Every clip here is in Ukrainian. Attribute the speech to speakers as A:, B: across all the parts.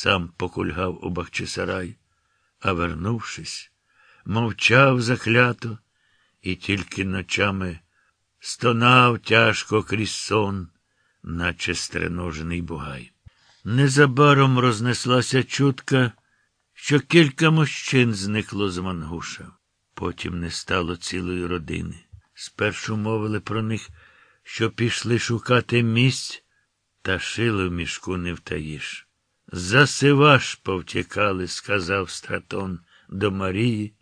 A: сам покульгав у Бахчисарай, а вернувшись, мовчав заклято і тільки ночами стонав тяжко крізь сон, наче стреножений бугай. Незабаром рознеслася чутка, що кілька мужчин зникло з Мангуша. Потім не стало цілої родини. Спершу мовили про них, що пішли шукати місць, та шили в мішку не втаїш. За Сиваш повтікали, сказав стратон до Марії,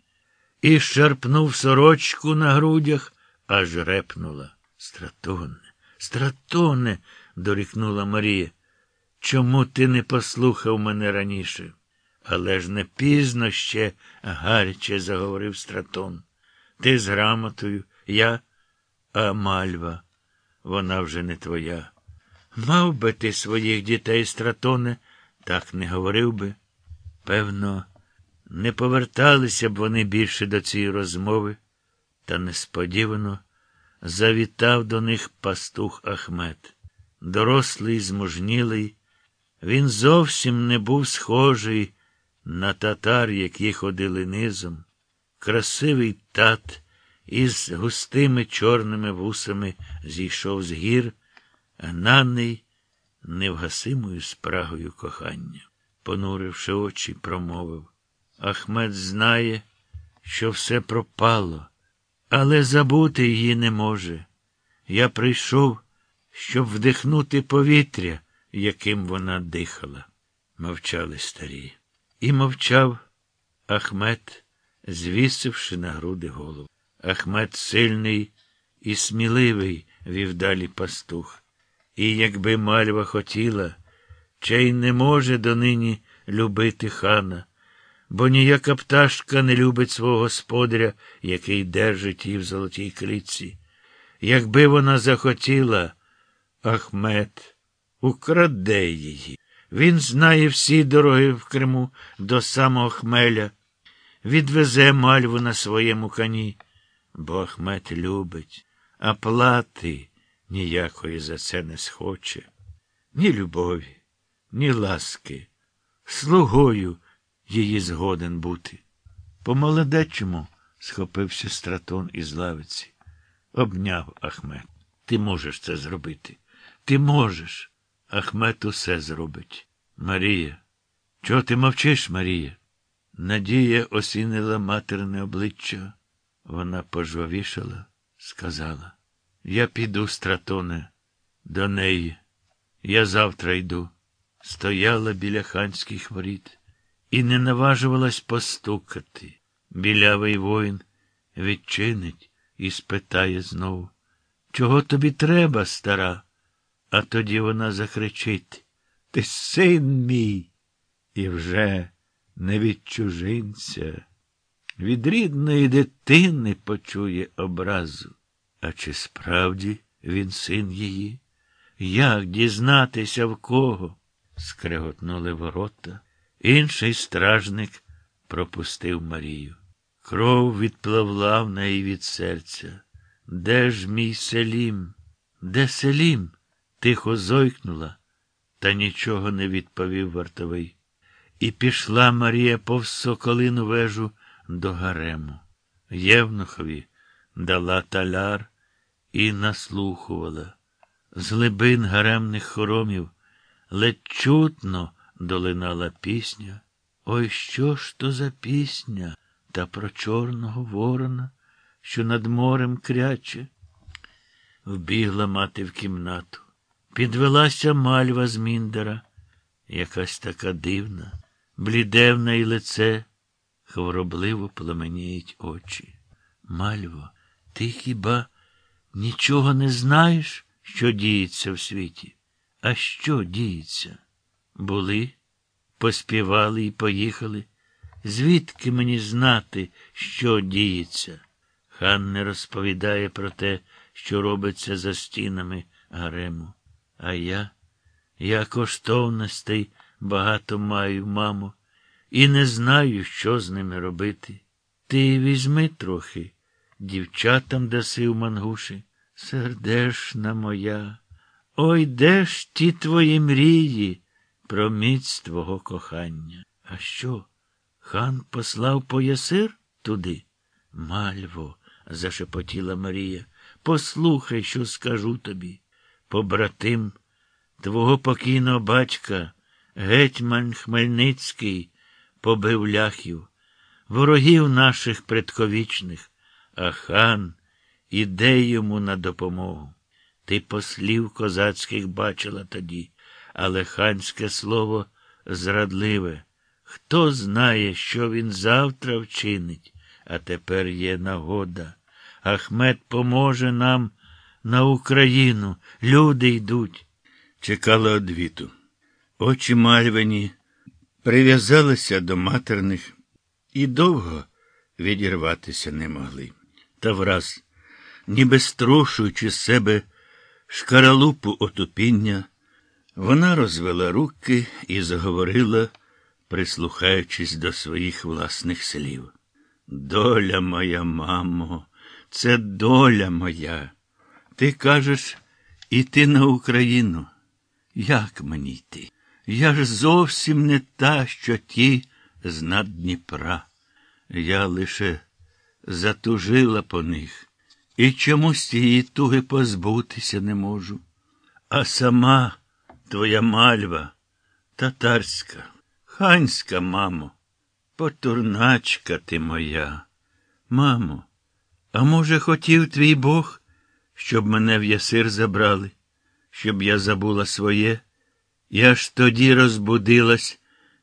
A: і шарпнув сорочку на грудях, аж репнула. Стратоне, стратоне, дорікнула Марія. Чому ти не послухав мене раніше? Але ж не пізно ще, гаряче заговорив стратон. Ти з грамотою, я, а мальва, вона вже не твоя. Мав би ти своїх дітей, стратоне, так не говорив би. Певно, не поверталися б вони більше до цієї розмови, та несподівано завітав до них пастух Ахмед. Дорослий, змужнілий, він зовсім не був схожий на татар, які ходили низом. Красивий тат із густими чорними вусами зійшов з гір, гнаний невгасимою спрагою кохання. Понуривши очі, промовив. Ахмед знає, що все пропало, але забути її не може. Я прийшов, щоб вдихнути повітря, яким вона дихала. Мовчали старі. І мовчав Ахмед, звісивши на груди голову. Ахмед сильний і сміливий, вів далі пастух. І якби мальва хотіла, чей не може донині любити хана, бо ніяка пташка не любить свого господаря, який держить її в золотій клітці. Якби вона захотіла, Ахмед украде її. Він знає всі дороги в Криму до самого хмеля, відвезе мальву на своєму коні, бо Ахмед любить, а плати ніякої за це не схоче. Ні любові, ні ласки, слугою її згоден бути. По молодечому схопився стратон із лавиці. Обняв Ахмед. Ти можеш це зробити. Ти можеш. Ахмед усе зробить. Марія. Чого ти мовчиш, Марія? Надія осінила матерне обличчя. Вона пожвавішала, сказала. Я піду, стратоне, до неї. Я завтра йду. Стояла біля ханських воріт і не наважувалась постукати. Білявий воїн відчинить і спитає знову. Чого тобі треба, стара? А тоді вона закричить Ти син мій, і вже не від чужинця, від рідної дитини почує образу. А чи справді він син її? Як дізнатися в кого? скреготнули ворота. Інший стражник пропустив Марію. Кров відпливла в неї від серця. Де ж мій селім? Де селім? Тихо зойкнула, та нічого не відповів вартовий. І пішла Марія повз соколину вежу до гарему. Євнухові дала таляр і наслухувала. З глибин гаремних хоромів ледь чутно долинала пісня. Ой, що ж то за пісня та про чорного ворона, що над морем кряче? Вбігла мати в кімнату. Підвелася мальва з Міндера, якась така дивна, бліде в неї лице, хворобливо пламеніють очі. Мальво, ти хіба нічого не знаєш, що діється в світі? А що діється? Були, поспівали і поїхали. Звідки мені знати, що діється? Хан не розповідає про те, що робиться за стінами гарему. А я, я коштовностей багато маю, мамо, і не знаю, що з ними робити. Ти візьми трохи, дівчатам даси в мангуші. Сердешна моя, ой де ж ті твої мрії? про міць твого кохання. А що? Хан послав по ясир туди? Мальво, зашепотіла Марія, послухай, що скажу тобі. Побратим твого покійного батька, гетьман Хмельницький, побив ляхів, ворогів наших предковічних, а хан іде йому на допомогу. Ти послів козацьких бачила тоді, але ханське слово зрадливе. Хто знає, що він завтра вчинить, а тепер є нагода. Ахмед поможе нам на Україну. Люди йдуть. Чекала одвіту. Очі мальвені прив'язалися до матерних і довго відірватися не могли. Та враз, ніби струшуючи себе шкаралупу отупіння, вона розвела руки і заговорила, прислухаючись до своїх власних слів. Доля моя, мамо, це доля моя. Ти кажеш іти на Україну. Як мені йти? Я ж зовсім не та, що ті з над Дніпра. Я лише затужила по них і чомусь цієї туги позбутися не можу. А сама твоя мальва татарська, ханська, мамо, потурначка ти моя. Мамо, а може, хотів твій Бог, щоб мене в ясир забрали, щоб я забула своє, і аж тоді розбудилась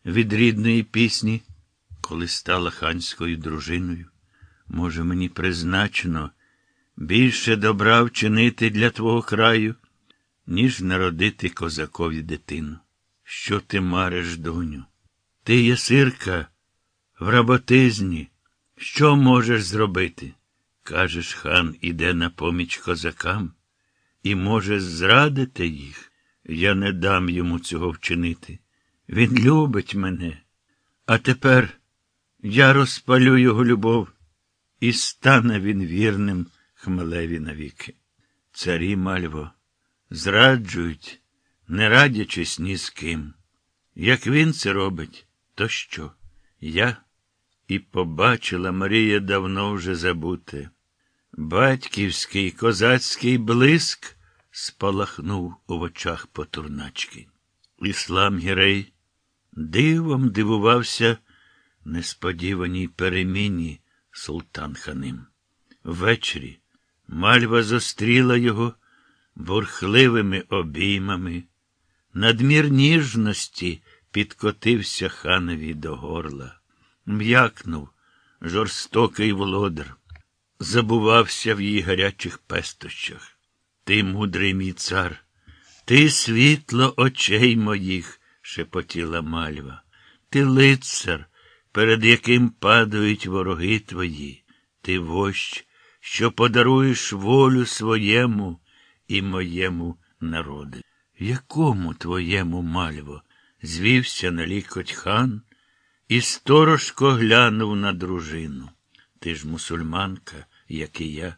A: від рідної пісні, коли стала ханською дружиною. Може, мені призначено більше добра вчинити для твого краю, ніж народити козакові дитину. Що ти мариш, доню? Ти є сирка в работизні. Що можеш зробити? Кажеш, хан іде на поміч козакам і може зрадити їх. Я не дам йому цього вчинити. Він любить мене. А тепер я розпалю його любов, і стане він вірним хмелеві навіки. Царі мальво зраджують, не радячись ні з ким. Як він це робить, то що? Я і побачила Марія давно вже забуте. Батьківський козацький блиск спалахнув у очах потурначки. Іслам Гірей дивом дивувався несподіваній переміні султан Ханим. Ввечері мальва зустріла його бурхливими обіймами. Надмір ніжності підкотився ханові до горла. М'якнув жорстокий володар, забувався в її гарячих пестощах. Ти, мудрий мій цар, ти світло очей моїх, шепотіла мальва. Ти лицар, перед яким падають вороги твої, ти вождь, що подаруєш волю своєму і моєму народу. Якому твоєму мальво? звівся на лікоть хан і сторожко глянув на дружину. Ти ж мусульманка, як і я.